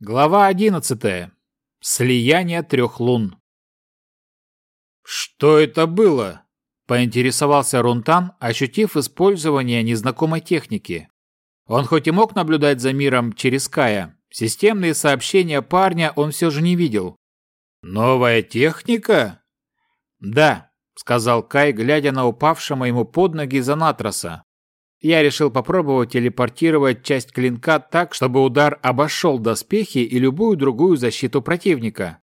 Глава одиннадцатая. Слияние трех лун. «Что это было?» – поинтересовался Рунтан, ощутив использование незнакомой техники. Он хоть и мог наблюдать за миром через Кая, системные сообщения парня он все же не видел. «Новая техника?» «Да», – сказал Кай, глядя на упавшего ему под ноги Занатроса. Я решил попробовать телепортировать часть клинка так, чтобы удар обошел доспехи и любую другую защиту противника.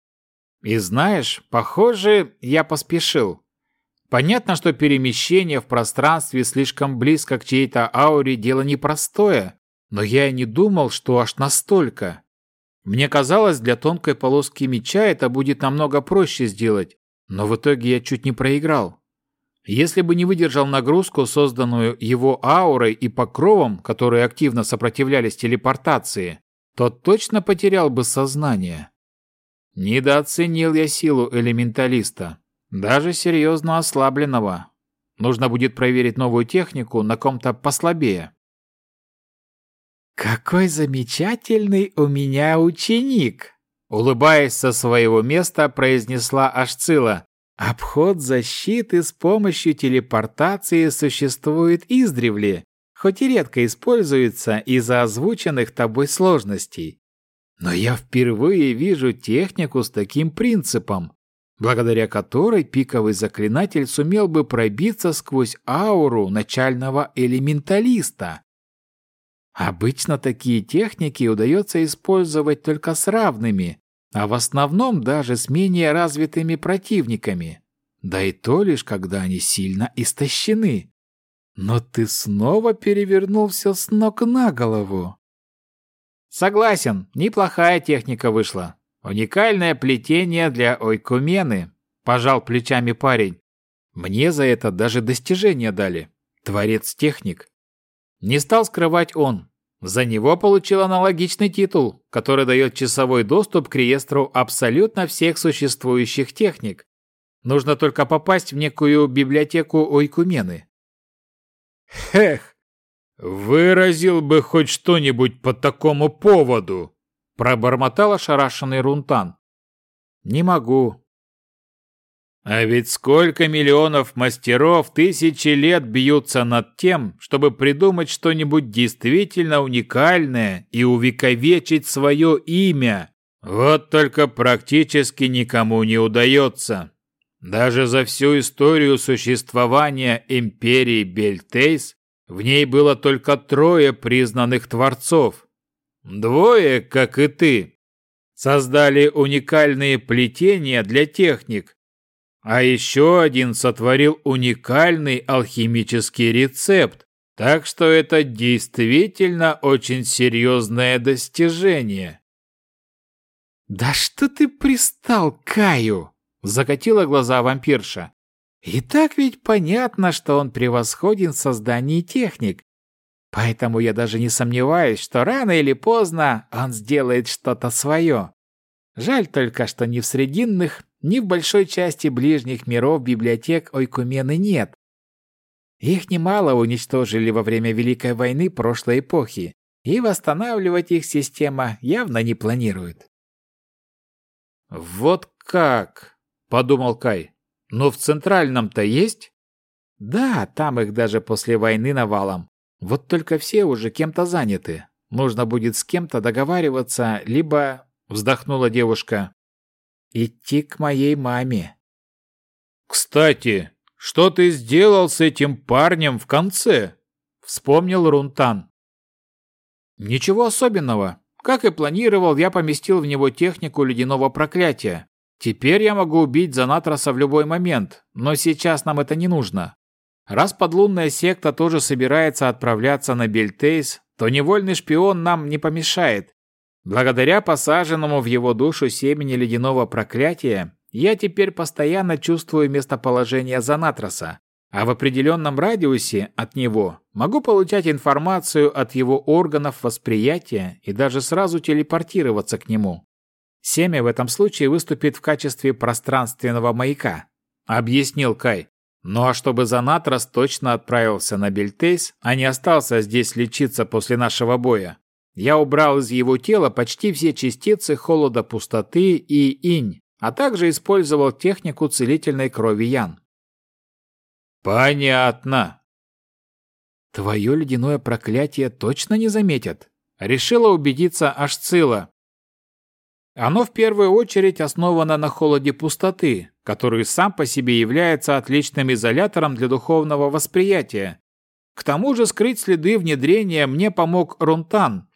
И знаешь, похоже, я поспешил. Понятно, что перемещение в пространстве слишком близко к чьей-то ауре дело непростое, но я и не думал, что аж настолько. Мне казалось, для тонкой полоски меча это будет намного проще сделать, но в итоге я чуть не проиграл. Если бы не выдержал нагрузку, созданную его аурой и покровом, которые активно сопротивлялись телепортации, то точно потерял бы сознание. Недооценил я силу элементалиста, даже серьезно ослабленного. Нужно будет проверить новую технику на ком-то послабее. «Какой замечательный у меня ученик!» Улыбаясь со своего места, произнесла Ашцила, Обход защиты с помощью телепортации существует издревле, хоть и редко используется из-за озвученных тобой сложностей. Но я впервые вижу технику с таким принципом, благодаря которой пиковый заклинатель сумел бы пробиться сквозь ауру начального элементалиста. Обычно такие техники удается использовать только с равными, а в основном даже с менее развитыми противниками. Да и то лишь, когда они сильно истощены. Но ты снова перевернул все с ног на голову. Согласен, неплохая техника вышла. Уникальное плетение для ойкумены, пожал плечами парень. Мне за это даже достижение дали. Творец-техник. Не стал скрывать он, за него получил аналогичный титул, который дает часовой доступ к реестру абсолютно всех существующих техник. Нужно только попасть в некую библиотеку Ойкумены. Хех, выразил бы хоть что-нибудь по такому поводу, пробормотал ошарашенный Рунтан. Не могу, а ведь сколько миллионов мастеров тысячи лет бьются над тем, чтобы придумать что-нибудь действительно уникальное и увековечить свое имя. Вот только практически никому не удается. Даже за всю историю существования империи Бельтейс в ней было только трое признанных творцов. Двое, как и ты, создали уникальные плетения для техник, а еще один сотворил уникальный алхимический рецепт, так что это действительно очень серьезное достижение. «Да что ты пристал, Каю?» – закатила глаза вампирша. «И так ведь понятно, что он превосходен в создании техник. Поэтому я даже не сомневаюсь, что рано или поздно он сделает что-то свое. Жаль только, что ни в срединных, ни в большой части ближних миров библиотек Ойкумены нет. Их немало уничтожили во время Великой войны прошлой эпохи, и восстанавливать их система явно не планирует. «Вот как!» – подумал Кай. «Но в Центральном-то есть?» «Да, там их даже после войны навалом. Вот только все уже кем-то заняты. Нужно будет с кем-то договариваться, либо...» – вздохнула девушка идти к моей маме. «Кстати, что ты сделал с этим парнем в конце?» — вспомнил Рунтан. «Ничего особенного. Как и планировал, я поместил в него технику ледяного проклятия. Теперь я могу убить Занатроса в любой момент, но сейчас нам это не нужно. Раз подлунная секта тоже собирается отправляться на Бельтейс, то невольный шпион нам не помешает. Благодаря посаженному в его душу семени ледяного проклятия, я теперь постоянно чувствую местоположение Занатроса, а в определенном радиусе от него могу получать информацию от его органов восприятия и даже сразу телепортироваться к нему. Семя в этом случае выступит в качестве пространственного маяка, объяснил Кай. Ну а чтобы Занатрос точно отправился на Бельтейс, а не остался здесь лечиться после нашего боя, Я убрал из его тела почти все частицы холода пустоты и инь, а также использовал технику целительной крови Ян. Понятно. Твое ледяное проклятие точно не заметят? Решила убедиться Ашцила. Оно в первую очередь основано на холоде пустоты, который сам по себе является отличным изолятором для духовного восприятия. К тому же скрыть следы внедрения мне помог Рунтан,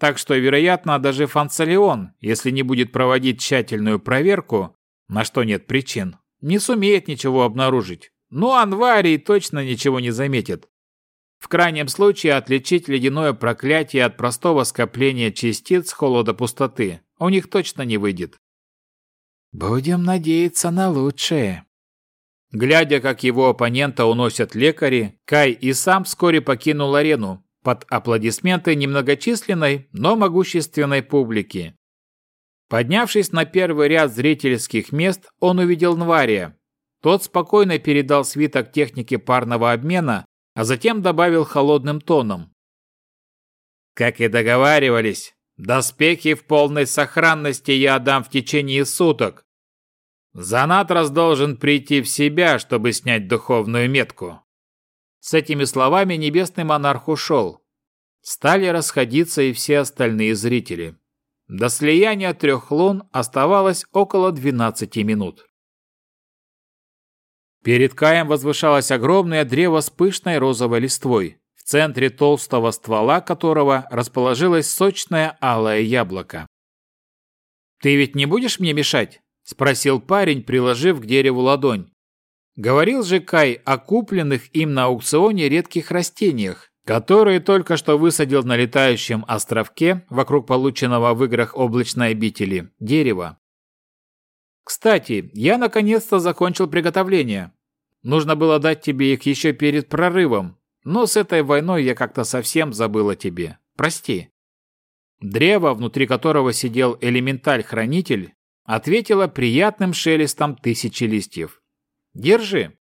так что, вероятно, даже Фанцелеон, если не будет проводить тщательную проверку, на что нет причин, не сумеет ничего обнаружить. Ну, Анварий точно ничего не заметит. В крайнем случае отличить ледяное проклятие от простого скопления частиц холода пустоты у них точно не выйдет. Будем надеяться на лучшее. Глядя, как его оппонента уносят лекари, Кай и сам вскоре покинул арену, под аплодисменты немногочисленной, но могущественной публики. Поднявшись на первый ряд зрительских мест, он увидел Нвария. Тот спокойно передал свиток техники парного обмена, а затем добавил холодным тоном. «Как и договаривались, доспехи в полной сохранности я отдам в течение суток. Занатрас должен прийти в себя, чтобы снять духовную метку». С этими словами небесный монарх ушел. Стали расходиться и все остальные зрители. До слияния трех лун оставалось около 12 минут. Перед Каем возвышалось огромное древо с пышной розовой листвой, в центре толстого ствола которого расположилось сочное алое яблоко. «Ты ведь не будешь мне мешать?» – спросил парень, приложив к дереву ладонь. Говорил же Кай о купленных им на аукционе редких растениях, которые только что высадил на летающем островке вокруг полученного в играх облачной обители дерева. Кстати, я наконец-то закончил приготовление. Нужно было дать тебе их еще перед прорывом, но с этой войной я как-то совсем забыл о тебе. Прости. Древо, внутри которого сидел элементаль-хранитель, ответило приятным шелестом тысячи листьев. Держи.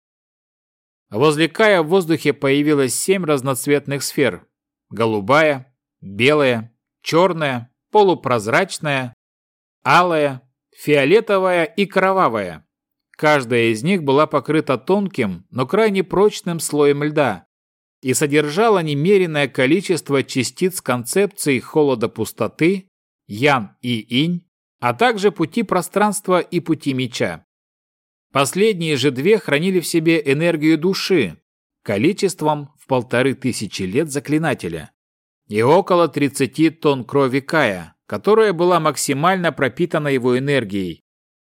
Возле Кая в воздухе появилось семь разноцветных сфер. Голубая, белая, черная, полупрозрачная, алая, фиолетовая и кровавая. Каждая из них была покрыта тонким, но крайне прочным слоем льда и содержала немеренное количество частиц концепции холода пустоты, ян и инь, а также пути пространства и пути меча. Последние же две хранили в себе энергию души, количеством в полторы тысячи лет заклинателя, и около 30 тонн крови Кая, которая была максимально пропитана его энергией.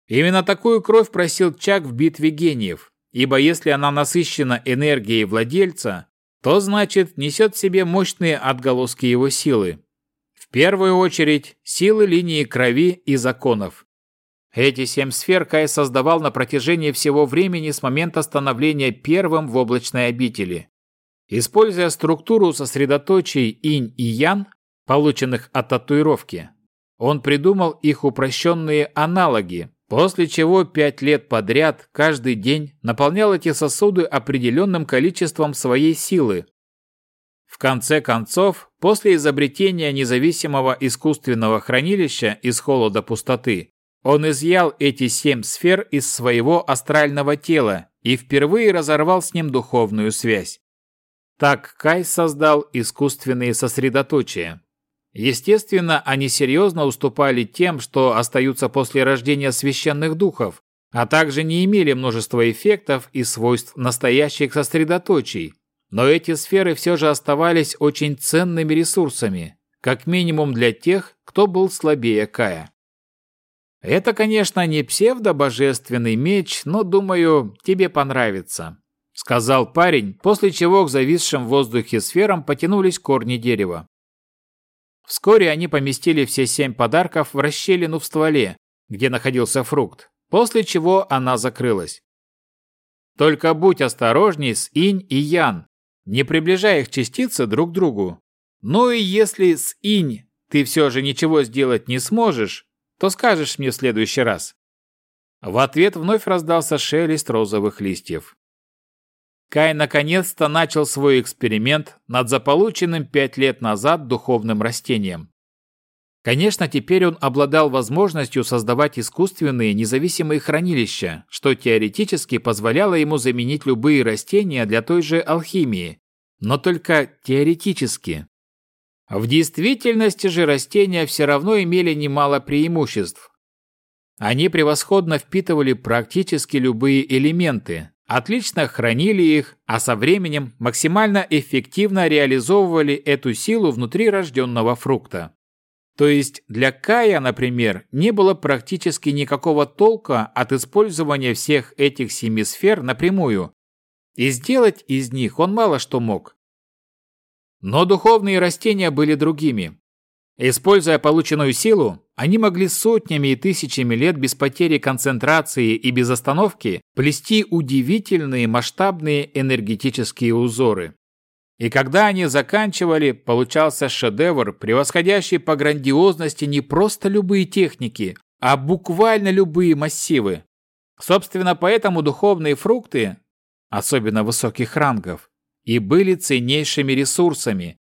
Именно такую кровь просил Чак в битве гениев, ибо если она насыщена энергией владельца, то значит несет в себе мощные отголоски его силы. В первую очередь силы линии крови и законов. Эти семь сфер Кай создавал на протяжении всего времени с момента становления первым в облачной обители. Используя структуру сосредоточий инь и ян, полученных от татуировки, он придумал их упрощенные аналоги, после чего пять лет подряд каждый день наполнял эти сосуды определенным количеством своей силы. В конце концов, после изобретения независимого искусственного хранилища из холода пустоты, он изъял эти семь сфер из своего астрального тела и впервые разорвал с ним духовную связь. Так Кай создал искусственные сосредоточия. Естественно, они серьезно уступали тем, что остаются после рождения священных духов, а также не имели множества эффектов и свойств настоящих сосредоточий. Но эти сферы все же оставались очень ценными ресурсами, как минимум для тех, кто был слабее Кая. Это, конечно, не псевдобожественный меч, но, думаю, тебе понравится», — сказал парень, после чего к зависшим в воздухе сферам потянулись корни дерева. Вскоре они поместили все семь подарков в расщелину в стволе, где находился фрукт, после чего она закрылась. Только будь осторожней с инь и ян, не приближая их частицы друг к другу. Ну и если с инь ты все же ничего сделать не сможешь, то скажешь мне в следующий раз?» В ответ вновь раздался шелест розовых листьев. Кай наконец-то начал свой эксперимент над заполученным пять лет назад духовным растением. Конечно, теперь он обладал возможностью создавать искусственные независимые хранилища, что теоретически позволяло ему заменить любые растения для той же алхимии, но только теоретически. В действительности же растения все равно имели немало преимуществ. Они превосходно впитывали практически любые элементы, отлично хранили их, а со временем максимально эффективно реализовывали эту силу внутри рожденного фрукта. То есть для Кая, например, не было практически никакого толка от использования всех этих семи сфер напрямую, и сделать из них он мало что мог. Но духовные растения были другими. Используя полученную силу, они могли сотнями и тысячами лет без потери концентрации и без остановки плести удивительные масштабные энергетические узоры. И когда они заканчивали, получался шедевр, превосходящий по грандиозности не просто любые техники, а буквально любые массивы. Собственно, поэтому духовные фрукты, особенно высоких рангов, и были ценнейшими ресурсами.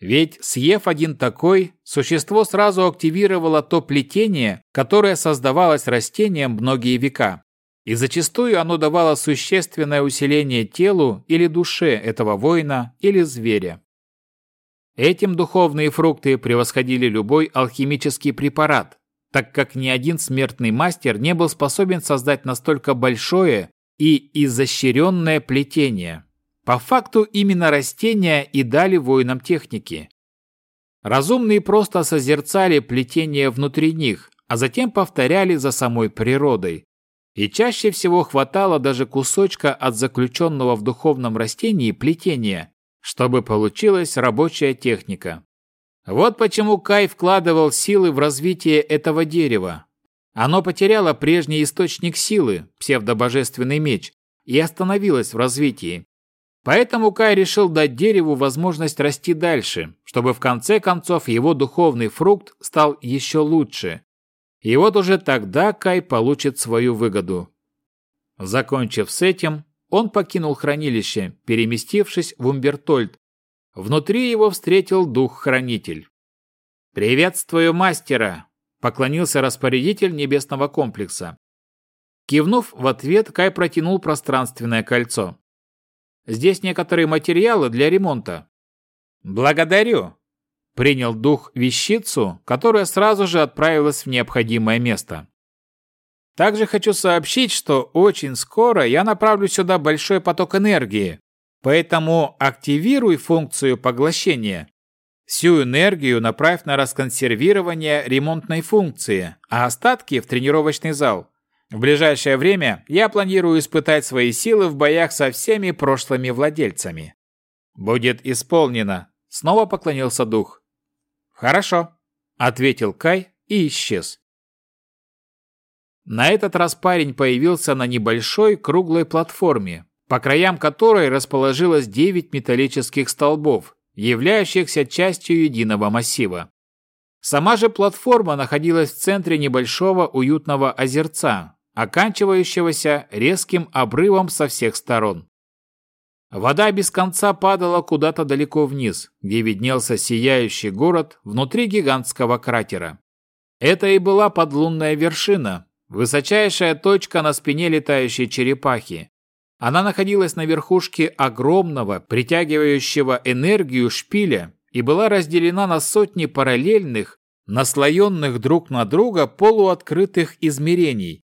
Ведь, съев один такой, существо сразу активировало то плетение, которое создавалось растением многие века и зачастую оно давало существенное усиление телу или душе этого воина или зверя. Этим духовные фрукты превосходили любой алхимический препарат, так как ни один смертный мастер не был способен создать настолько большое и изощренное плетение. По факту именно растения и дали воинам техники. Разумные просто созерцали плетение внутри них, а затем повторяли за самой природой, и чаще всего хватало даже кусочка от заключенного в духовном растении плетения, чтобы получилась рабочая техника. Вот почему Кай вкладывал силы в развитие этого дерева. Оно потеряло прежний источник силы, псевдобожественный меч, и остановилось в развитии. Поэтому Кай решил дать дереву возможность расти дальше, чтобы в конце концов его духовный фрукт стал еще лучше, и вот уже тогда Кай получит свою выгоду. Закончив с этим, он покинул хранилище, переместившись в Умбертольд. Внутри его встретил дух-хранитель. «Приветствую мастера!» – поклонился распорядитель небесного комплекса. Кивнув в ответ, Кай протянул пространственное кольцо. «Здесь некоторые материалы для ремонта». «Благодарю!» принял дух вещицу, которая сразу же отправилась в необходимое место. Также хочу сообщить, что очень скоро я направлю сюда большой поток энергии, поэтому активируй функцию поглощения. Всю энергию направь на расконсервирование ремонтной функции, а остатки в тренировочный зал. В ближайшее время я планирую испытать свои силы в боях со всеми прошлыми владельцами. Будет исполнено. Снова поклонился дух. «Хорошо», — ответил Кай и исчез. На этот раз парень появился на небольшой круглой платформе, по краям которой расположилось девять металлических столбов, являющихся частью единого массива. Сама же платформа находилась в центре небольшого уютного озерца, оканчивающегося резким обрывом со всех сторон. Вода без конца падала куда-то далеко вниз, где виднелся сияющий город внутри гигантского кратера. Это и была подлунная вершина, высочайшая точка на спине летающей черепахи. Она находилась на верхушке огромного, притягивающего энергию шпиля и была разделена на сотни параллельных, наслоенных друг на друга полуоткрытых измерений,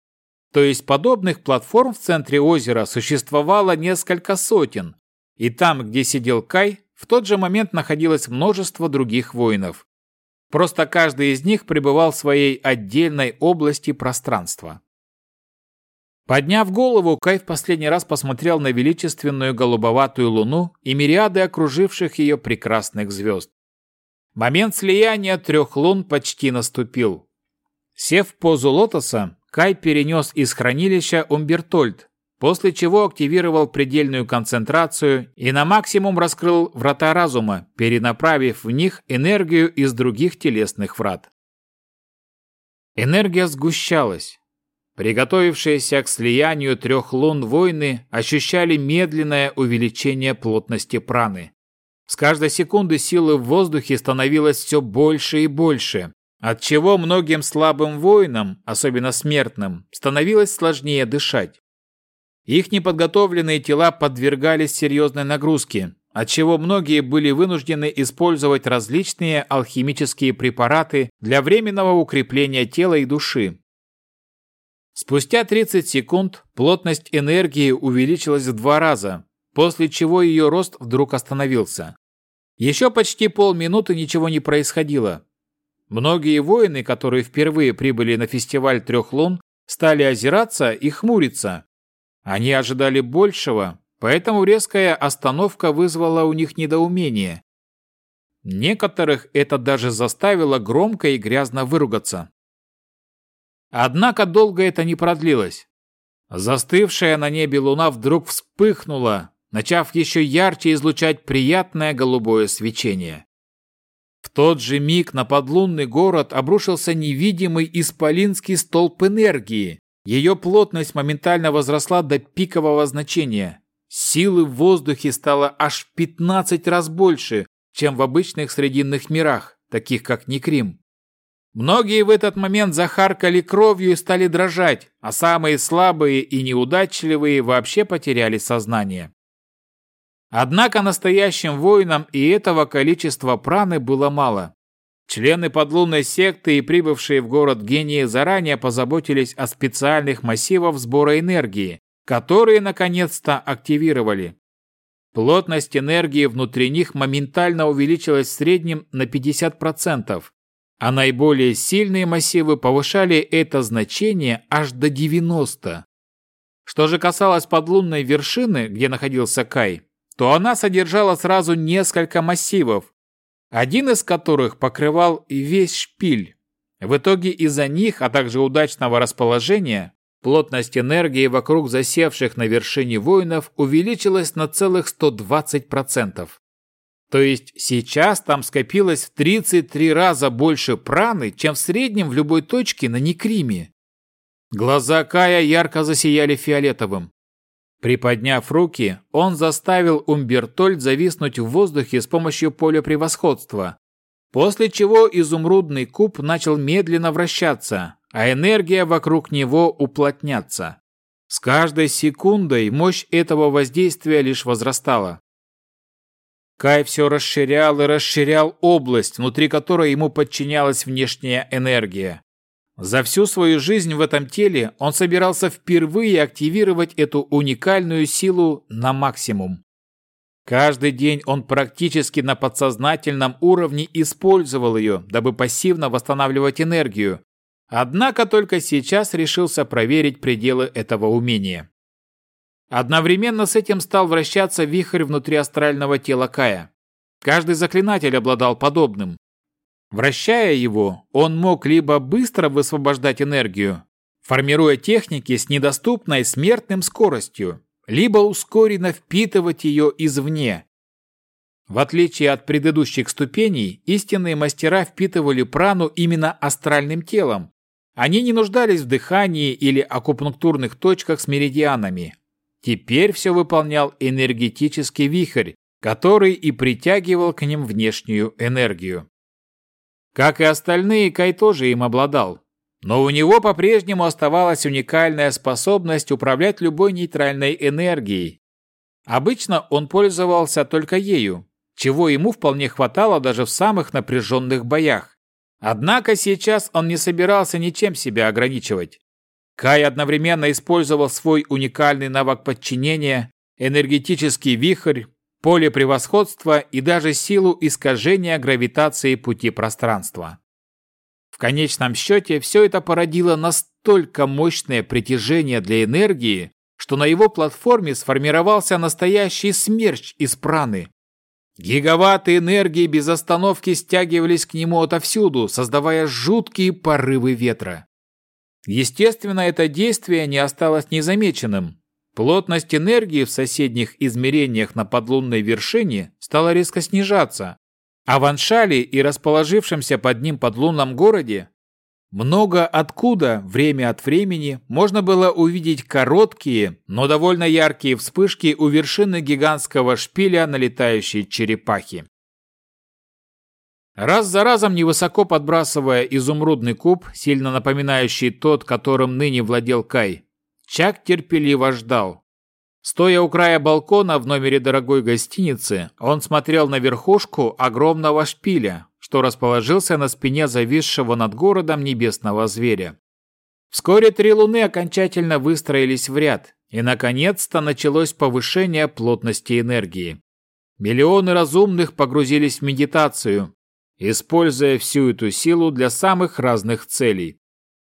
то есть подобных платформ в центре озера существовало несколько сотен, и там, где сидел Кай, в тот же момент находилось множество других воинов. Просто каждый из них пребывал в своей отдельной области пространства. Подняв голову, Кай в последний раз посмотрел на величественную голубоватую луну и мириады окруживших ее прекрасных звезд. Момент слияния трех лун почти наступил. Сев в позу лотоса, Кай перенес из хранилища Умбертольд, после чего активировал предельную концентрацию и на максимум раскрыл врата разума, перенаправив в них энергию из других телесных врат. Энергия сгущалась. Приготовившиеся к слиянию трех лун воины ощущали медленное увеличение плотности праны. С каждой секунды силы в воздухе становилось все больше и больше, отчего многим слабым воинам, особенно смертным, становилось сложнее дышать. Их неподготовленные тела подвергались серьезной нагрузке, отчего многие были вынуждены использовать различные алхимические препараты для временного укрепления тела и души. Спустя 30 секунд плотность энергии увеличилась в два раза, после чего ее рост вдруг остановился. Еще почти полминуты ничего не происходило. Многие воины, которые впервые прибыли на фестиваль трех лун, стали озираться и хмуриться. Они ожидали большего, поэтому резкая остановка вызвала у них недоумение. Некоторых это даже заставило громко и грязно выругаться. Однако долго это не продлилось. Застывшая на небе луна вдруг вспыхнула, начав еще ярче излучать приятное голубое свечение. В тот же миг на подлунный город обрушился невидимый исполинский столб энергии. Ее плотность моментально возросла до пикового значения. Силы в воздухе стало аж в 15 раз больше, чем в обычных срединных мирах, таких как Некрим. Многие в этот момент захаркали кровью и стали дрожать, а самые слабые и неудачливые вообще потеряли сознание. Однако настоящим воинам и этого количества праны было мало. Члены подлунной секты и прибывшие в город гении заранее позаботились о специальных массивах сбора энергии, которые наконец-то активировали. Плотность энергии внутри них моментально увеличилась в среднем на 50%, а наиболее сильные массивы повышали это значение аж до 90%. Что же касалось подлунной вершины, где находился Кай, то она содержала сразу несколько массивов, один из которых покрывал весь шпиль. В итоге из-за них, а также удачного расположения, Плотность энергии вокруг засевших на вершине воинов увеличилась на целых 120%. То есть сейчас там скопилось в 33 раза больше праны, чем в среднем в любой точке на Некриме. Глаза Кая ярко засияли фиолетовым. Приподняв руки, он заставил Умбертольд зависнуть в воздухе с помощью поля превосходства, после чего изумрудный куб начал медленно вращаться, а энергия вокруг него уплотняться. С каждой секундой мощь этого воздействия лишь возрастала. Кай все расширял и расширял область, внутри которой ему подчинялась внешняя энергия. За всю свою жизнь в этом теле он собирался впервые активировать эту уникальную силу на максимум. Каждый день он практически на подсознательном уровне использовал ее, дабы пассивно восстанавливать энергию, Однако только сейчас решился проверить пределы этого умения. Одновременно с этим стал вращаться вихрь внутри астрального тела Кая. Каждый заклинатель обладал подобным. Вращая его, он мог либо быстро высвобождать энергию, формируя техники с недоступной смертным скоростью, либо ускоренно впитывать ее извне. В отличие от предыдущих ступеней, истинные мастера впитывали прану именно астральным телом, они не нуждались в дыхании или акупунктурных точках с меридианами. Теперь все выполнял энергетический вихрь, который и притягивал к ним внешнюю энергию. Как и остальные, Кай тоже им обладал. Но у него по-прежнему оставалась уникальная способность управлять любой нейтральной энергией. Обычно он пользовался только ею, чего ему вполне хватало даже в самых напряженных боях. Однако сейчас он не собирался ничем себя ограничивать. Кай одновременно использовал свой уникальный навык подчинения, энергетический вихрь, поле превосходства и даже силу искажения гравитации пути пространства. В конечном счете все это породило настолько мощное притяжение для энергии, что на его платформе сформировался настоящий смерч из праны, Гигаватты энергии без остановки стягивались к нему отовсюду, создавая жуткие порывы ветра. Естественно, это действие не осталось незамеченным. Плотность энергии в соседних измерениях на подлунной вершине стала резко снижаться, а в Аншале и расположившемся под ним подлунном городе много откуда, время от времени, можно было увидеть короткие, но довольно яркие вспышки у вершины гигантского шпиля налетающей черепахи. Раз за разом невысоко подбрасывая изумрудный куб, сильно напоминающий тот, которым ныне владел Кай, Чак терпеливо ждал. Стоя у края балкона в номере дорогой гостиницы, он смотрел на верхушку огромного шпиля, что расположился на спине зависшего над городом небесного зверя. Вскоре три луны окончательно выстроились в ряд, и наконец-то началось повышение плотности энергии. Миллионы разумных погрузились в медитацию, используя всю эту силу для самых разных целей.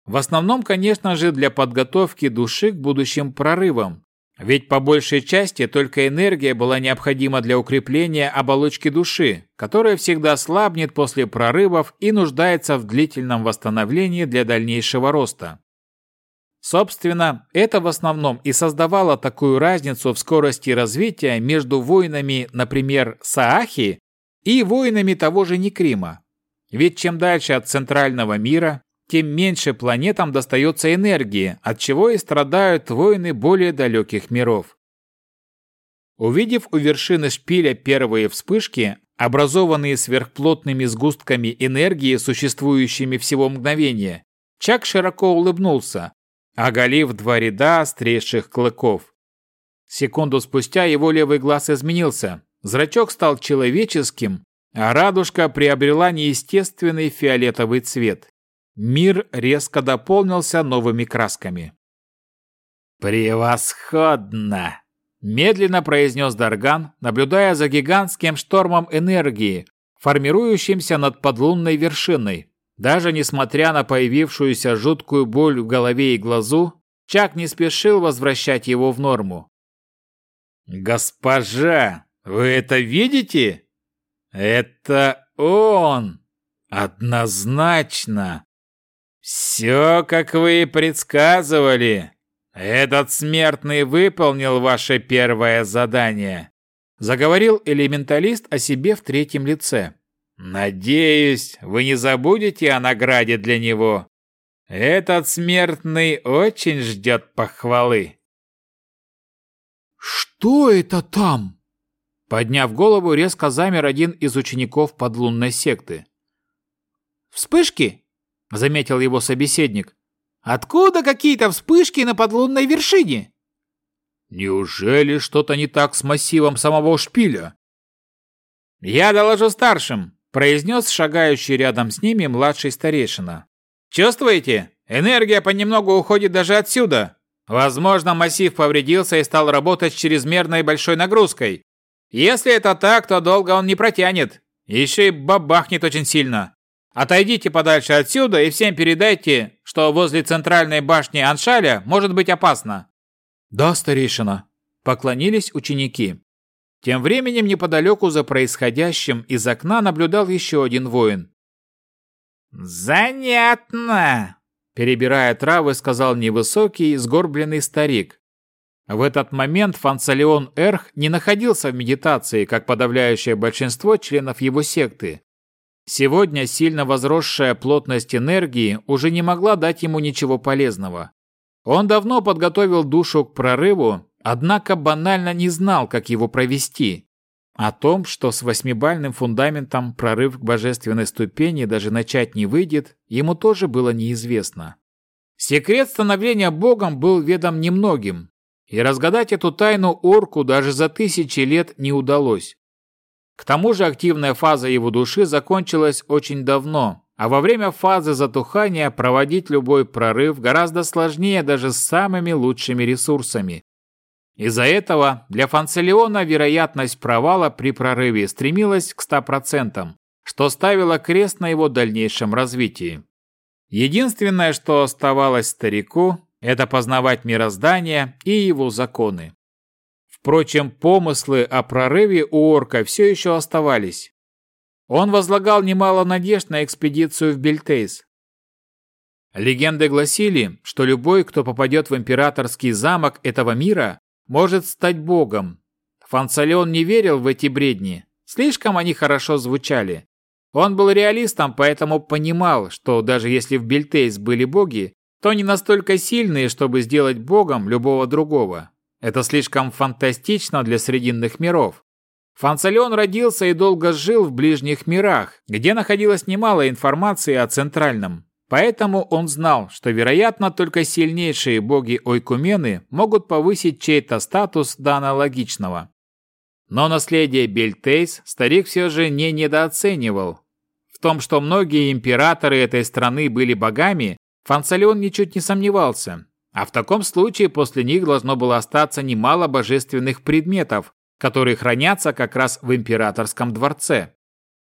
В основном, конечно же, для подготовки души к будущим прорывам, ведь по большей части только энергия была необходима для укрепления оболочки души, которая всегда слабнет после прорывов и нуждается в длительном восстановлении для дальнейшего роста. Собственно, это в основном и создавало такую разницу в скорости развития между воинами, например, Саахи и воинами того же Никрима. Ведь чем дальше от центрального мира, тем меньше планетам достается энергии, от чего и страдают воины более далеких миров. Увидев у вершины шпиля первые вспышки, образованные сверхплотными сгустками энергии, существующими всего мгновения, Чак широко улыбнулся, оголив два ряда острейших клыков. Секунду спустя его левый глаз изменился, зрачок стал человеческим, а радужка приобрела неестественный фиолетовый цвет. Мир резко дополнился новыми красками. «Превосходно!» – медленно произнес Дарган, наблюдая за гигантским штормом энергии, формирующимся над подлунной вершиной. Даже несмотря на появившуюся жуткую боль в голове и глазу, Чак не спешил возвращать его в норму. «Госпожа, вы это видите? Это он! Однозначно! Все, как вы и предсказывали! Этот смертный выполнил ваше первое задание!» Заговорил элементалист о себе в третьем лице. Надеюсь, вы не забудете о награде для него. Этот смертный очень ждет похвалы. Что это там? Подняв голову, резко замер один из учеников подлунной секты. «Вспышки?» — заметил его собеседник. «Откуда какие-то вспышки на подлунной вершине?» «Неужели что-то не так с массивом самого шпиля?» «Я доложу старшим», произнес шагающий рядом с ними младший старейшина. «Чувствуете? Энергия понемногу уходит даже отсюда. Возможно, массив повредился и стал работать с чрезмерной большой нагрузкой. Если это так, то долго он не протянет. Еще и бабахнет очень сильно. Отойдите подальше отсюда и всем передайте, что возле центральной башни Аншаля может быть опасно». «Да, старейшина», – поклонились ученики. Тем временем неподалеку за происходящим из окна наблюдал еще один воин. «Занятно!» Перебирая травы, сказал невысокий, сгорбленный старик. В этот момент Фансалион Эрх не находился в медитации, как подавляющее большинство членов его секты. Сегодня сильно возросшая плотность энергии уже не могла дать ему ничего полезного. Он давно подготовил душу к прорыву однако банально не знал, как его провести. О том, что с восьмибальным фундаментом прорыв к божественной ступени даже начать не выйдет, ему тоже было неизвестно. Секрет становления богом был ведом немногим, и разгадать эту тайну орку даже за тысячи лет не удалось. К тому же активная фаза его души закончилась очень давно, а во время фазы затухания проводить любой прорыв гораздо сложнее даже с самыми лучшими ресурсами. Из-за этого для Фанцелиона вероятность провала при прорыве стремилась к 100%, что ставило крест на его дальнейшем развитии. Единственное, что оставалось старику, это познавать мироздание и его законы. Впрочем, помыслы о прорыве у орка все еще оставались. Он возлагал немало надежд на экспедицию в Бельтейс. Легенды гласили, что любой, кто попадет в императорский замок этого мира, может стать богом. Фансалеон не верил в эти бредни. Слишком они хорошо звучали. Он был реалистом, поэтому понимал, что даже если в Бельтейс были боги, то не настолько сильные, чтобы сделать богом любого другого. Это слишком фантастично для срединных миров. Фанцелион родился и долго жил в ближних мирах, где находилось немало информации о Центральном. Поэтому он знал, что, вероятно, только сильнейшие боги Ойкумены могут повысить чей-то статус до аналогичного. Но наследие Бельтейс старик все же не недооценивал. В том, что многие императоры этой страны были богами, Фанцелион ничуть не сомневался. А в таком случае после них должно было остаться немало божественных предметов, которые хранятся как раз в императорском дворце.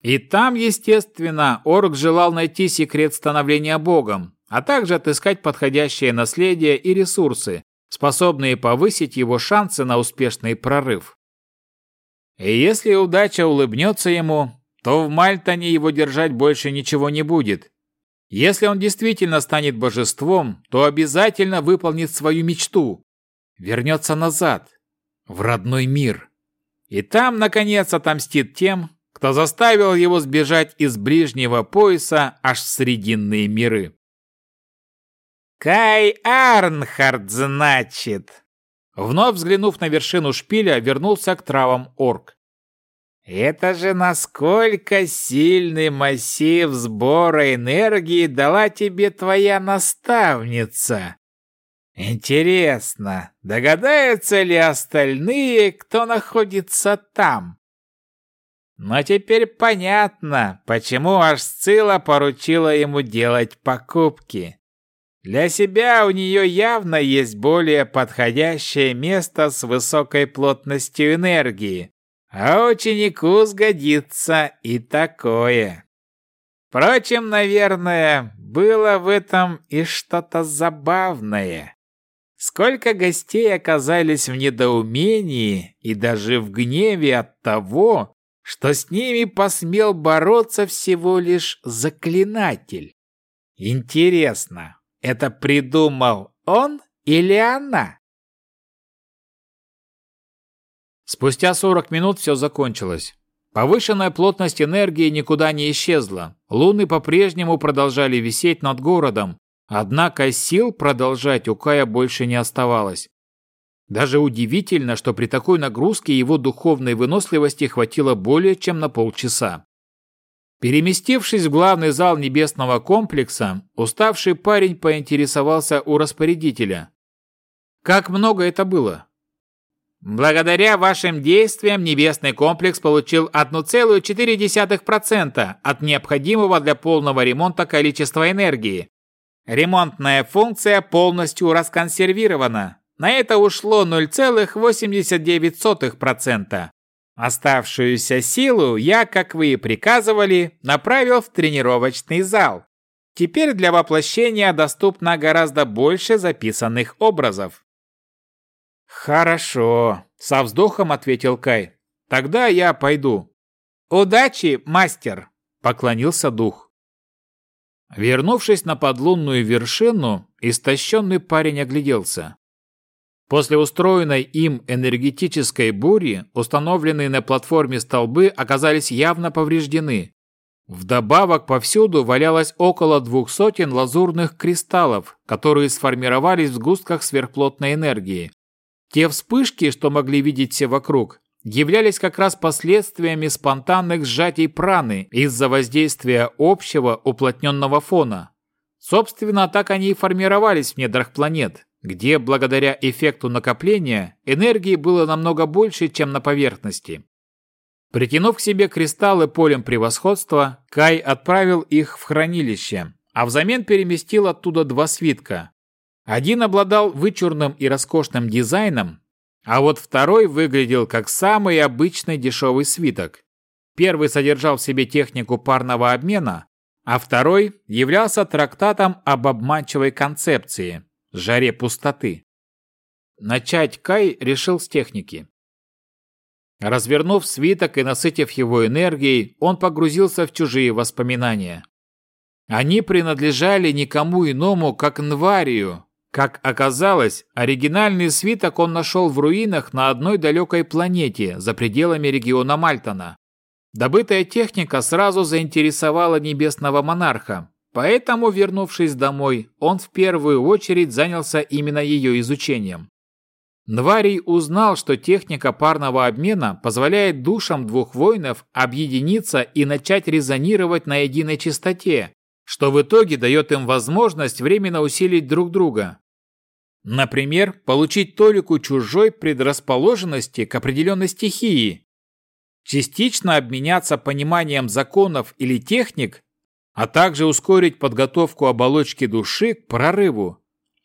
И там, естественно, Орк желал найти секрет становления богом, а также отыскать подходящее наследие и ресурсы, способные повысить его шансы на успешный прорыв. И если удача улыбнется ему, то в Мальтоне его держать больше ничего не будет. Если он действительно станет божеством, то обязательно выполнит свою мечту. Вернется назад, в родной мир. И там, наконец, отомстит тем, кто заставил его сбежать из ближнего пояса аж в срединные миры. «Кай Арнхард, значит!» Вновь взглянув на вершину шпиля, вернулся к травам орк. «Это же насколько сильный массив сбора энергии дала тебе твоя наставница!» «Интересно, догадаются ли остальные, кто находится там?» Но теперь понятно, почему Ашцила поручила ему делать покупки. Для себя у нее явно есть более подходящее место с высокой плотностью энергии, а ученику сгодится и такое. Впрочем, наверное, было в этом и что-то забавное. Сколько гостей оказались в недоумении и даже в гневе от того, что с ними посмел бороться всего лишь заклинатель. Интересно, это придумал он или она? Спустя 40 минут все закончилось. Повышенная плотность энергии никуда не исчезла. Луны по-прежнему продолжали висеть над городом, однако сил продолжать у Кая больше не оставалось. Даже удивительно, что при такой нагрузке его духовной выносливости хватило более чем на полчаса. Переместившись в главный зал небесного комплекса, уставший парень поинтересовался у распорядителя. «Как много это было?» «Благодаря вашим действиям небесный комплекс получил 1,4% от необходимого для полного ремонта количества энергии. Ремонтная функция полностью расконсервирована. На это ушло 0,89%. Оставшуюся силу я, как вы и приказывали, направил в тренировочный зал. Теперь для воплощения доступно гораздо больше записанных образов. «Хорошо», — со вздохом ответил Кай. «Тогда я пойду». «Удачи, мастер!» — поклонился дух. Вернувшись на подлунную вершину, истощенный парень огляделся. После устроенной им энергетической бури установленные на платформе столбы оказались явно повреждены. Вдобавок повсюду валялось около двух сотен лазурных кристаллов, которые сформировались в сгустках сверхплотной энергии. Те вспышки, что могли видеть все вокруг, являлись как раз последствиями спонтанных сжатий праны из-за воздействия общего уплотненного фона. Собственно, так они и формировались в недрах планет, где благодаря эффекту накопления энергии было намного больше, чем на поверхности. Притянув к себе кристаллы полем превосходства, Кай отправил их в хранилище, а взамен переместил оттуда два свитка. Один обладал вычурным и роскошным дизайном, а вот второй выглядел как самый обычный дешевый свиток. Первый содержал в себе технику парного обмена, а второй являлся трактатом об обманчивой концепции, жаре пустоты. Начать Кай решил с техники. Развернув свиток и насытив его энергией, он погрузился в чужие воспоминания. Они принадлежали никому иному, как Нварию. Как оказалось, оригинальный свиток он нашел в руинах на одной далекой планете за пределами региона Мальтона. Добытая техника сразу заинтересовала небесного монарха, Поэтому, вернувшись домой, он в первую очередь занялся именно ее изучением. Нварий узнал, что техника парного обмена позволяет душам двух воинов объединиться и начать резонировать на единой частоте, что в итоге дает им возможность временно усилить друг друга. Например, получить толику чужой предрасположенности к определенной стихии, частично обменяться пониманием законов или техник, а также ускорить подготовку оболочки души к прорыву.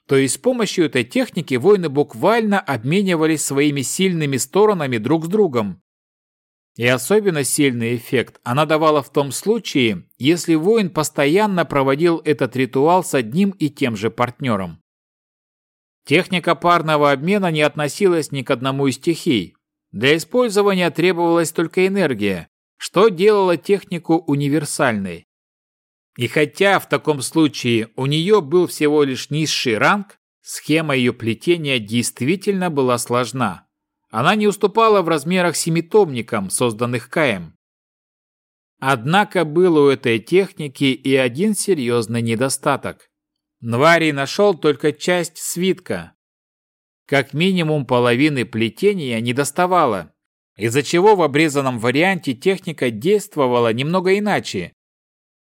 То есть с помощью этой техники воины буквально обменивались своими сильными сторонами друг с другом. И особенно сильный эффект она давала в том случае, если воин постоянно проводил этот ритуал с одним и тем же партнером. Техника парного обмена не относилась ни к одному из стихий. Для использования требовалась только энергия, что делало технику универсальной. И хотя в таком случае у нее был всего лишь низший ранг, схема ее плетения действительно была сложна. Она не уступала в размерах семитомникам, созданных Каем. Однако был у этой техники и один серьезный недостаток. Нварий нашел только часть свитка. Как минимум половины плетения не доставало, из-за чего в обрезанном варианте техника действовала немного иначе,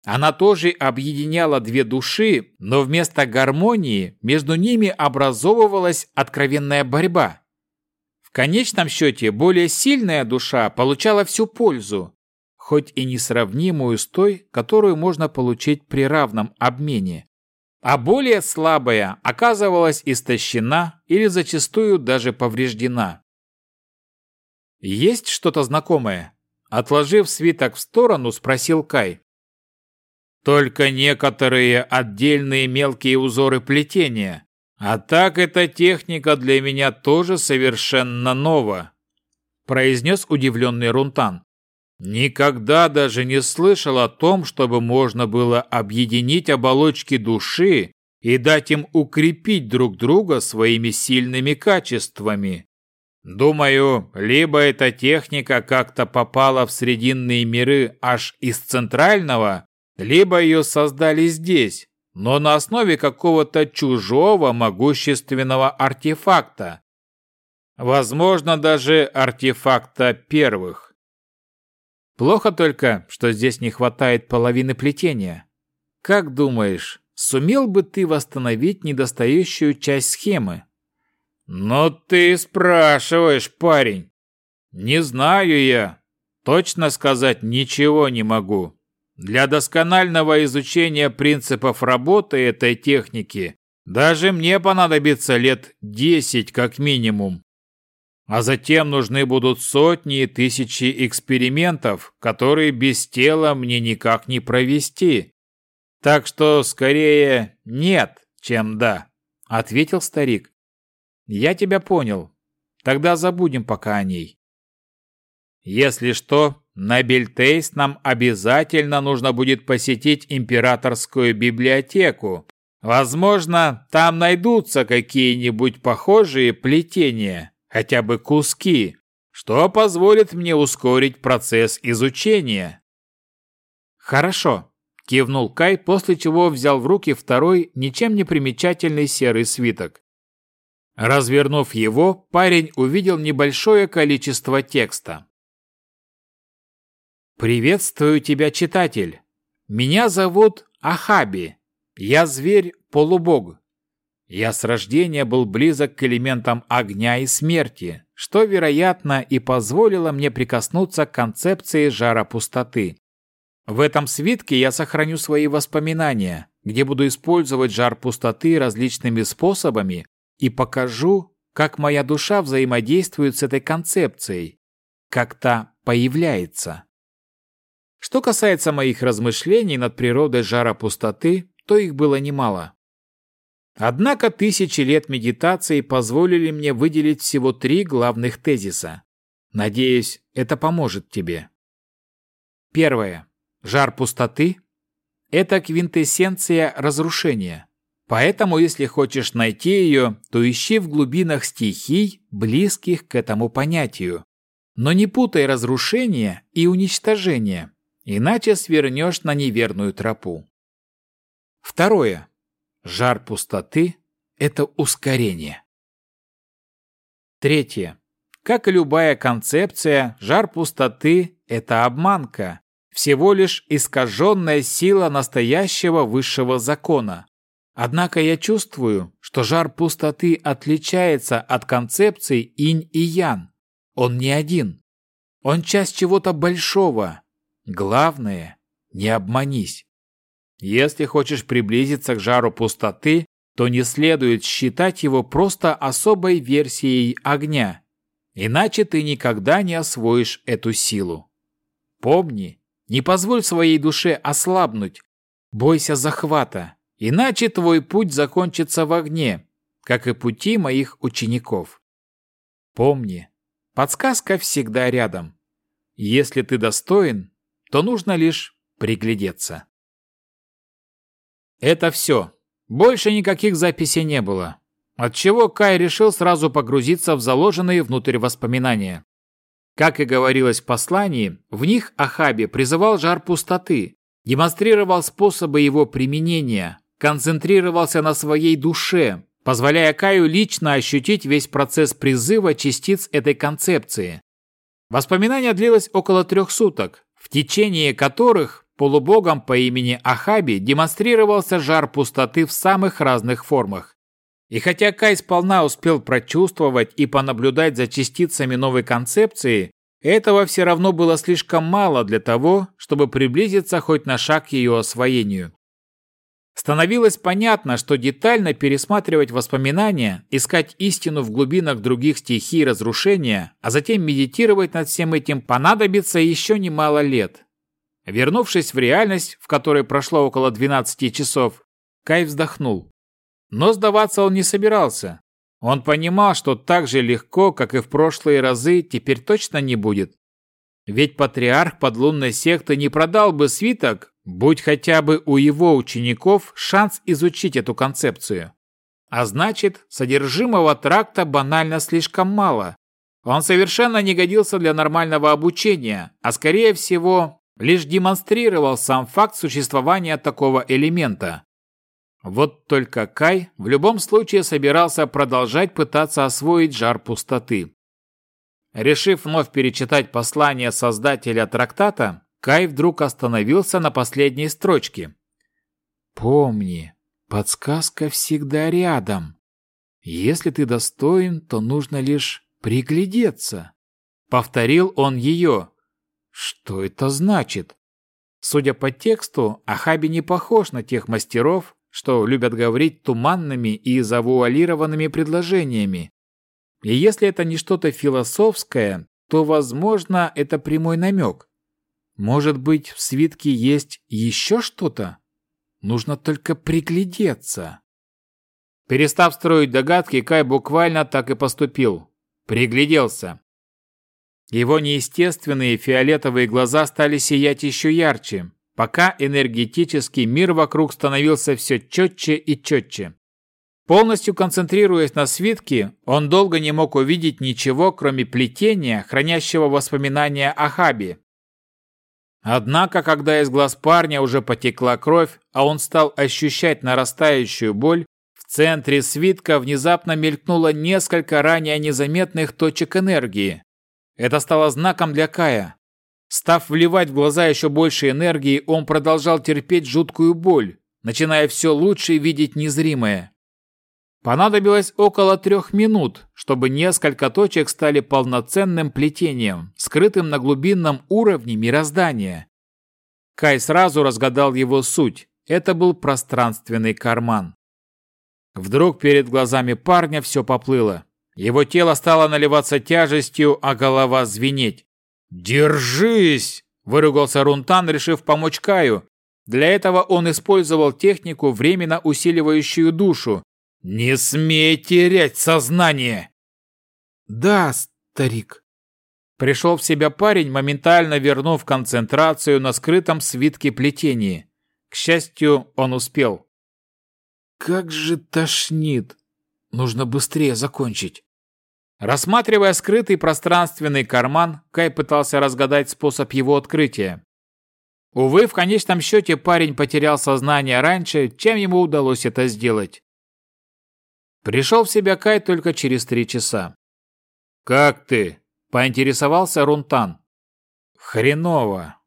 она тоже объединяла две души, но вместо гармонии между ними образовывалась откровенная борьба. В конечном счете, более сильная душа получала всю пользу, хоть и несравнимую с той, которую можно получить при равном обмене. А более слабая оказывалась истощена или зачастую даже повреждена. «Есть что-то знакомое?» Отложив свиток в сторону, спросил Кай. Только некоторые отдельные мелкие узоры плетения. А так эта техника для меня тоже совершенно нова, произнес удивленный Рунтан. Никогда даже не слышал о том, чтобы можно было объединить оболочки души и дать им укрепить друг друга своими сильными качествами. Думаю, либо эта техника как-то попала в срединные миры аж из центрального, либо ее создали здесь, но на основе какого-то чужого могущественного артефакта. Возможно, даже артефакта первых. Плохо только, что здесь не хватает половины плетения. Как думаешь, сумел бы ты восстановить недостающую часть схемы? Но ты спрашиваешь, парень. Не знаю я. Точно сказать ничего не могу. Для досконального изучения принципов работы этой техники даже мне понадобится лет 10 как минимум. А затем нужны будут сотни и тысячи экспериментов, которые без тела мне никак не провести. Так что скорее нет, чем да, ответил старик. Я тебя понял. Тогда забудем пока о ней. Если что, на Бельтейс нам обязательно нужно будет посетить императорскую библиотеку. Возможно, там найдутся какие-нибудь похожие плетения, хотя бы куски, что позволит мне ускорить процесс изучения. Хорошо, кивнул Кай, после чего взял в руки второй, ничем не примечательный серый свиток. Развернув его, парень увидел небольшое количество текста. «Приветствую тебя, читатель! Меня зовут Ахаби. Я зверь-полубог. Я с рождения был близок к элементам огня и смерти, что, вероятно, и позволило мне прикоснуться к концепции жара пустоты. В этом свитке я сохраню свои воспоминания, где буду использовать жар пустоты различными способами и покажу, как моя душа взаимодействует с этой концепцией, как та появляется. Что касается моих размышлений над природой жара пустоты, то их было немало. Однако тысячи лет медитации позволили мне выделить всего три главных тезиса. Надеюсь, это поможет тебе. Первое. Жар пустоты – это квинтэссенция разрушения. Поэтому, если хочешь найти ее, то ищи в глубинах стихий, близких к этому понятию. Но не путай разрушение и уничтожение, иначе свернешь на неверную тропу. Второе. Жар пустоты – это ускорение. Третье. Как и любая концепция, жар пустоты – это обманка, всего лишь искаженная сила настоящего высшего закона. Однако я чувствую, что жар пустоты отличается от концепции инь и ян. Он не один. Он часть чего-то большого. Главное, не обманись. Если хочешь приблизиться к жару пустоты, то не следует считать его просто особой версией огня. Иначе ты никогда не освоишь эту силу. Помни, не позволь своей душе ослабнуть. Бойся захвата, иначе твой путь закончится в огне, как и пути моих учеников. Помни, подсказка всегда рядом. Если ты достоин, то нужно лишь приглядеться. Это все. Больше никаких записей не было. Отчего Кай решил сразу погрузиться в заложенные внутрь воспоминания. Как и говорилось в послании, в них Ахаби призывал жар пустоты, демонстрировал способы его применения, концентрировался на своей душе, позволяя Каю лично ощутить весь процесс призыва частиц этой концепции. Воспоминание длилось около трех суток, в течение которых полубогом по имени Ахаби демонстрировался жар пустоты в самых разных формах. И хотя Кай сполна успел прочувствовать и понаблюдать за частицами новой концепции, этого все равно было слишком мало для того, чтобы приблизиться хоть на шаг к ее освоению. Становилось понятно, что детально пересматривать воспоминания, искать истину в глубинах других стихий разрушения, а затем медитировать над всем этим понадобится еще немало лет. Вернувшись в реальность, в которой прошло около 12 часов, Кай вздохнул. Но сдаваться он не собирался. Он понимал, что так же легко, как и в прошлые разы, теперь точно не будет. Ведь патриарх подлунной секты не продал бы свиток, будь хотя бы у его учеников шанс изучить эту концепцию. А значит, содержимого тракта банально слишком мало. Он совершенно не годился для нормального обучения, а скорее всего, лишь демонстрировал сам факт существования такого элемента. Вот только Кай в любом случае собирался продолжать пытаться освоить жар пустоты. Решив вновь перечитать послание создателя трактата, Кай вдруг остановился на последней строчке. «Помни, подсказка всегда рядом. Если ты достоин, то нужно лишь приглядеться». Повторил он ее. Что это значит? Судя по тексту, Ахаби не похож на тех мастеров, что любят говорить туманными и завуалированными предложениями. И если это не что-то философское, то, возможно, это прямой намек. Может быть, в свитке есть еще что-то? Нужно только приглядеться. Перестав строить догадки, Кай буквально так и поступил. Пригляделся. Его неестественные фиолетовые глаза стали сиять еще ярче пока энергетический мир вокруг становился все четче и четче. Полностью концентрируясь на свитке, он долго не мог увидеть ничего, кроме плетения, хранящего воспоминания о Хабе. Однако, когда из глаз парня уже потекла кровь, а он стал ощущать нарастающую боль, в центре свитка внезапно мелькнуло несколько ранее незаметных точек энергии. Это стало знаком для Кая. Став вливать в глаза еще больше энергии, он продолжал терпеть жуткую боль, начиная все лучше видеть незримое. Понадобилось около трех минут, чтобы несколько точек стали полноценным плетением, скрытым на глубинном уровне мироздания. Кай сразу разгадал его суть. Это был пространственный карман. Вдруг перед глазами парня все поплыло. Его тело стало наливаться тяжестью, а голова звенеть. «Держись!» – выругался Рунтан, решив помочь Каю. Для этого он использовал технику, временно усиливающую душу. «Не смей терять сознание!» «Да, старик!» Пришел в себя парень, моментально вернув концентрацию на скрытом свитке плетении. К счастью, он успел. «Как же тошнит! Нужно быстрее закончить!» Рассматривая скрытый пространственный карман, Кай пытался разгадать способ его открытия. Увы, в конечном счете парень потерял сознание раньше, чем ему удалось это сделать. Пришел в себя Кай только через три часа. «Как ты?» – поинтересовался Рунтан. «Хреново.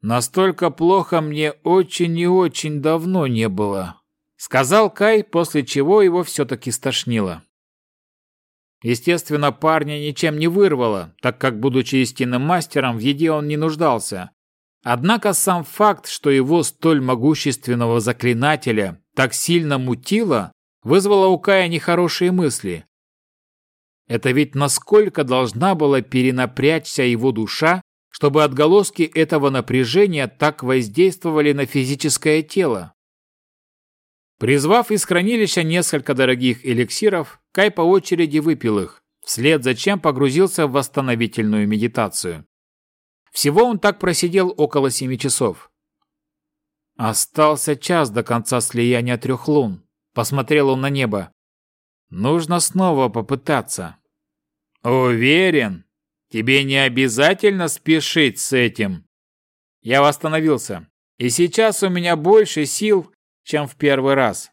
Настолько плохо мне очень и очень давно не было», – сказал Кай, после чего его все-таки стошнило. Естественно, парня ничем не вырвало, так как, будучи истинным мастером, в еде он не нуждался. Однако сам факт, что его столь могущественного заклинателя так сильно мутило, вызвало у Кая нехорошие мысли. Это ведь насколько должна была перенапрячься его душа, чтобы отголоски этого напряжения так воздействовали на физическое тело. Призвав из хранилища несколько дорогих эликсиров, Кай по очереди выпил их, вслед за чем погрузился в восстановительную медитацию. Всего он так просидел около семи часов. Остался час до конца слияния трех лун. Посмотрел он на небо. Нужно снова попытаться. Уверен, тебе не обязательно спешить с этим. Я восстановился, и сейчас у меня больше сил, чем в первый раз.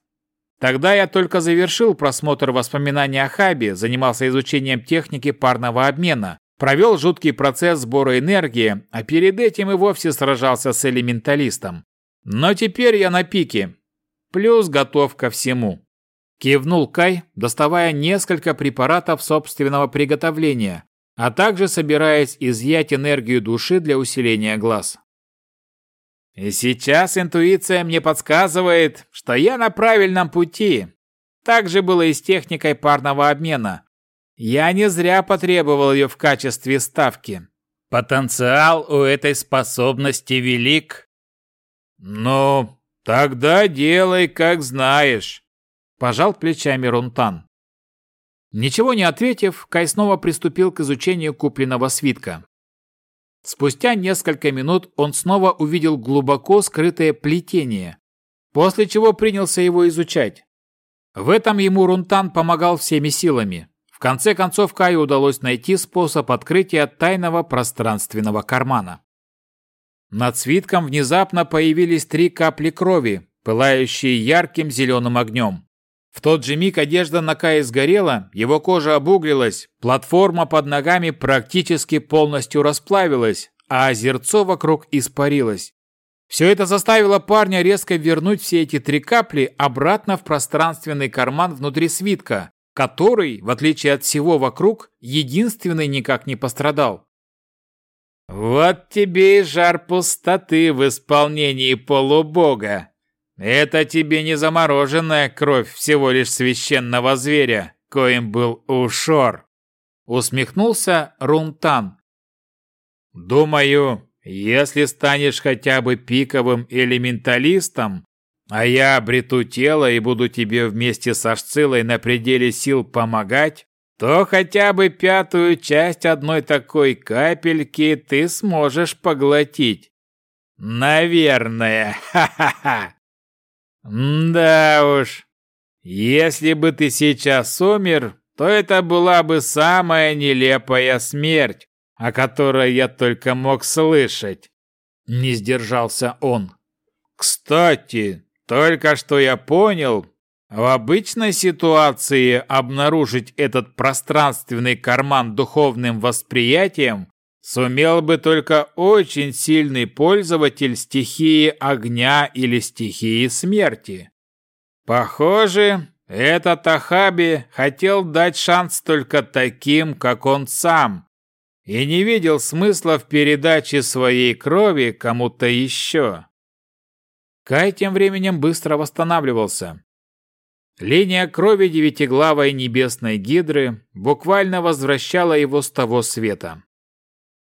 Тогда я только завершил просмотр воспоминаний о Хабе, занимался изучением техники парного обмена, провел жуткий процесс сбора энергии, а перед этим и вовсе сражался с элементалистом. Но теперь я на пике, плюс готов ко всему. Кивнул Кай, доставая несколько препаратов собственного приготовления, а также собираясь изъять энергию души для усиления глаз. И сейчас интуиция мне подсказывает, что я на правильном пути. Так же было и с техникой парного обмена. Я не зря потребовал ее в качестве ставки. Потенциал у этой способности велик. Ну, тогда делай, как знаешь. Пожал плечами Рунтан. Ничего не ответив, Кай снова приступил к изучению купленного свитка. Спустя несколько минут он снова увидел глубоко скрытое плетение, после чего принялся его изучать. В этом ему Рунтан помогал всеми силами. В конце концов Каю удалось найти способ открытия тайного пространственного кармана. Над свитком внезапно появились три капли крови, пылающие ярким зеленым огнем. В тот же миг одежда на Кае сгорела, его кожа обуглилась, платформа под ногами практически полностью расплавилась, а озерцо вокруг испарилось. Все это заставило парня резко вернуть все эти три капли обратно в пространственный карман внутри свитка, который, в отличие от всего вокруг, единственный никак не пострадал. «Вот тебе и жар пустоты в исполнении полубога!» Это тебе не замороженная кровь всего лишь священного зверя, коим был Ушор. Усмехнулся Рунтан. Думаю, если станешь хотя бы пиковым элементалистом, а я обрету тело и буду тебе вместе со Шцилой на пределе сил помогать, то хотя бы пятую часть одной такой капельки ты сможешь поглотить. Наверное. Ха-ха-ха. «Да уж, если бы ты сейчас умер, то это была бы самая нелепая смерть, о которой я только мог слышать». Не сдержался он. «Кстати, только что я понял, в обычной ситуации обнаружить этот пространственный карман духовным восприятием сумел бы только очень сильный пользователь стихии огня или стихии смерти. Похоже, этот Ахаби хотел дать шанс только таким, как он сам, и не видел смысла в передаче своей крови кому-то еще. Кай тем временем быстро восстанавливался. Линия крови девятиглавой небесной гидры буквально возвращала его с того света.